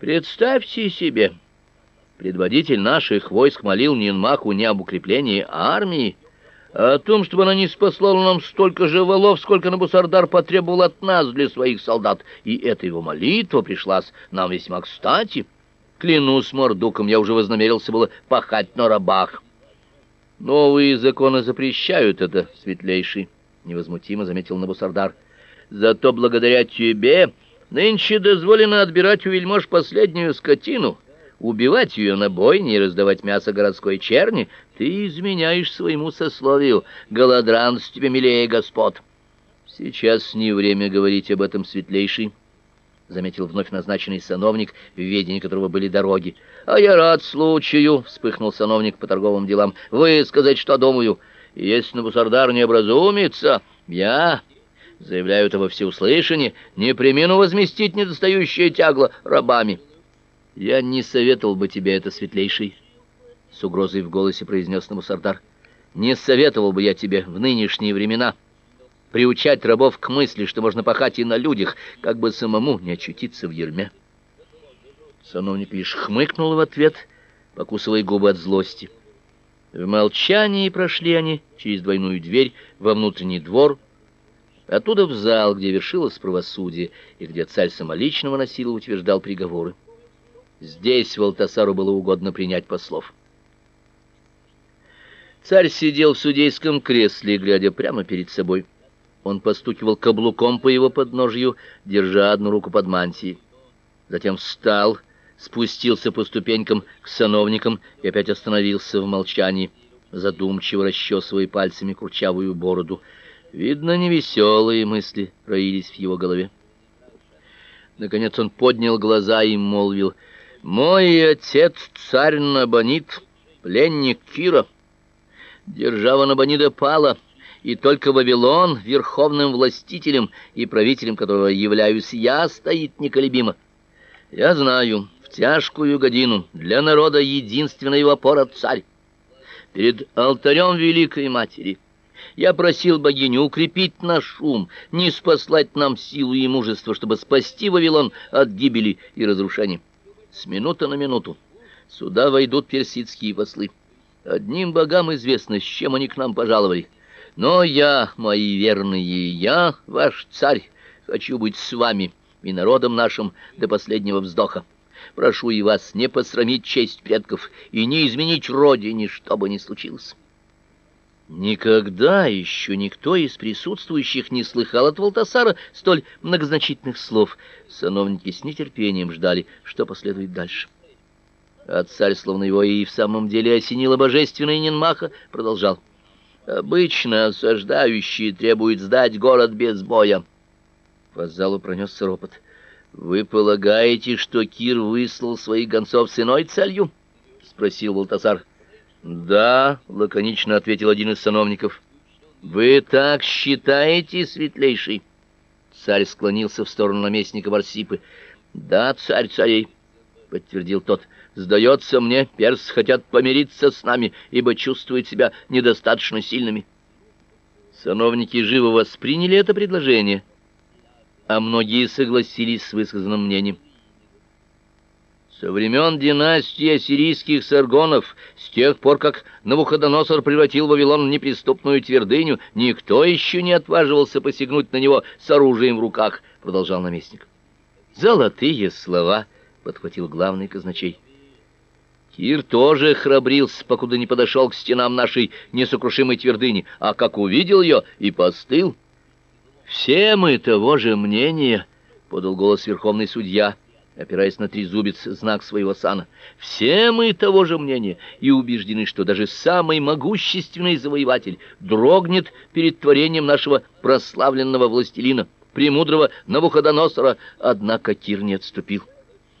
Представьте себе, предводитель наших войск молил Нинмаху не об укреплении армии, а о том, чтобы она не спаслала нам столько же валов, сколько Набусардар потребовал от нас для своих солдат, и эта его молитва пришлась нам весьма кстати. Клянусь мордуком, я уже вознамерился было пахать на рабах. Новые законы запрещают это, светлейший, невозмутимо заметил Набусардар. Зато благодаря тебе Нынче дозволено отбирать у вельмож последнюю скотину, убивать ее на бойне и раздавать мясо городской черни. Ты изменяешь своему сословию, голодранц тебе милее господ. Сейчас не время говорить об этом, светлейший, заметил вновь назначенный сановник, в ведении которого были дороги. А я рад случаю, вспыхнул сановник по торговым делам, высказать, что думаю. Если Набусардар не образумится, я заявляю это во всеуслышание, не премину возместить недостающее тягло рабами. Я не советовал бы тебе это, светлейший, с угрозой в голосе произнес Намусардар. Не советовал бы я тебе в нынешние времена приучать рабов к мысли, что можно пахать и на людях, как бы самому не очутиться в ерме. Сановник лишь хмыкнул в ответ, покусывая губы от злости. В молчании прошли они через двойную дверь во внутренний двор, Оттуда в зал, где вершилось правосудие и где царь самолично выносил и утверждал приговоры. Здесь Валтасару было угодно принять послов. Царь сидел в судейском кресле, глядя прямо перед собой. Он постукивал каблуком по его подножью, держа одну руку под мантией. Затем встал, спустился по ступенькам к сановникам и опять остановился в молчании, задумчиво расчесывая пальцами курчавую бороду. Видно, невеселые мысли роились в его голове. Наконец он поднял глаза и молвил: "Мой отец царь Набонид, пленник Кира. Держава Набонида пала, и только Вавилон, верховным властителем и правителем которого являюсь я, стоит неколебимо. Я знаю, в тяжкую годину для народа единственная опора царь. Перед алтарем великой матери я просил богиню укрепить наш ум, не спаслать нам силу и мужество, чтобы спасти Вавилон от гибели и разрушения. С минуты на минуту сюда войдут персидские послы. Одним богам известно, с чем они к нам пожаловали. Но я, мои верные, я, ваш царь, хочу быть с вами и народом нашим до последнего вздоха. Прошу и вас не посрамить честь предков и не изменить родине, что бы ни случилось. Никогда еще никто из присутствующих не слыхал от Валтасара столь многозначительных слов. Сановники с нетерпением ждали, что последует дальше. А царь, словно его и в самом деле осенила божественная Нинмаха, продолжал: "Обычно осаждающие требуют сдать город без боя". По залу пронесся ропот. "Вы полагаете, что Кир выслал своих гонцов с иной целью?" спросил Валтасар. "Да", лаконично ответил один из сановников. "Вы так считаете, светлейший?" Царь склонился в сторону наместника Барсипы. "Да, царь царей", подтвердил тот. Сдается мне, персы хотят помириться с нами, ибо чувствуют себя недостаточно сильными. Сановники живо восприняли это предложение, а многие согласились с высказанным мнением. Со времен династии ассирийских саргонов, с тех пор, как Навуходоносор превратил Вавилон в неприступную твердыню, никто еще не отваживался посягнуть на него с оружием в руках, продолжал наместник. Золотые слова, подхватил главный казначей. Кир тоже храбрился, покуда не подошел к стенам нашей несокрушимой твердыни, а как увидел ее и постыл. Все мы того же мнения, подал голос верховный судья опираясь на трезубец, знак своего сана. Все мы того же мнения и убеждены, что даже самый могущественный завоеватель дрогнет перед творением нашего прославленного властелина, премудрого Навуходоносора, однако Кир не отступил.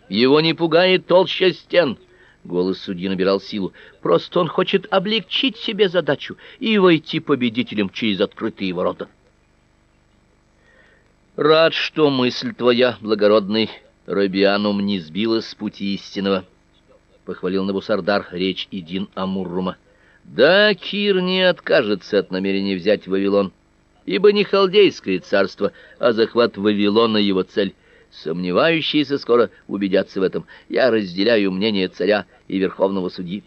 Его не пугает толща стен. Голос судьи набирал силу. Просто он хочет облегчить себе задачу и войти победителем через открытые ворота. Рад, что мысль твоя, благородный Рабианум не сбилась с пути истинного, похвалил Набусардар речь Идин Амуррума. Да, Кир не откажется от намерения взять Вавилон, ибо не халдейское царство, а захват Вавилона его цель. Сомневающиеся скоро убедятся в этом. Я разделяю мнение царя и верховного судьи.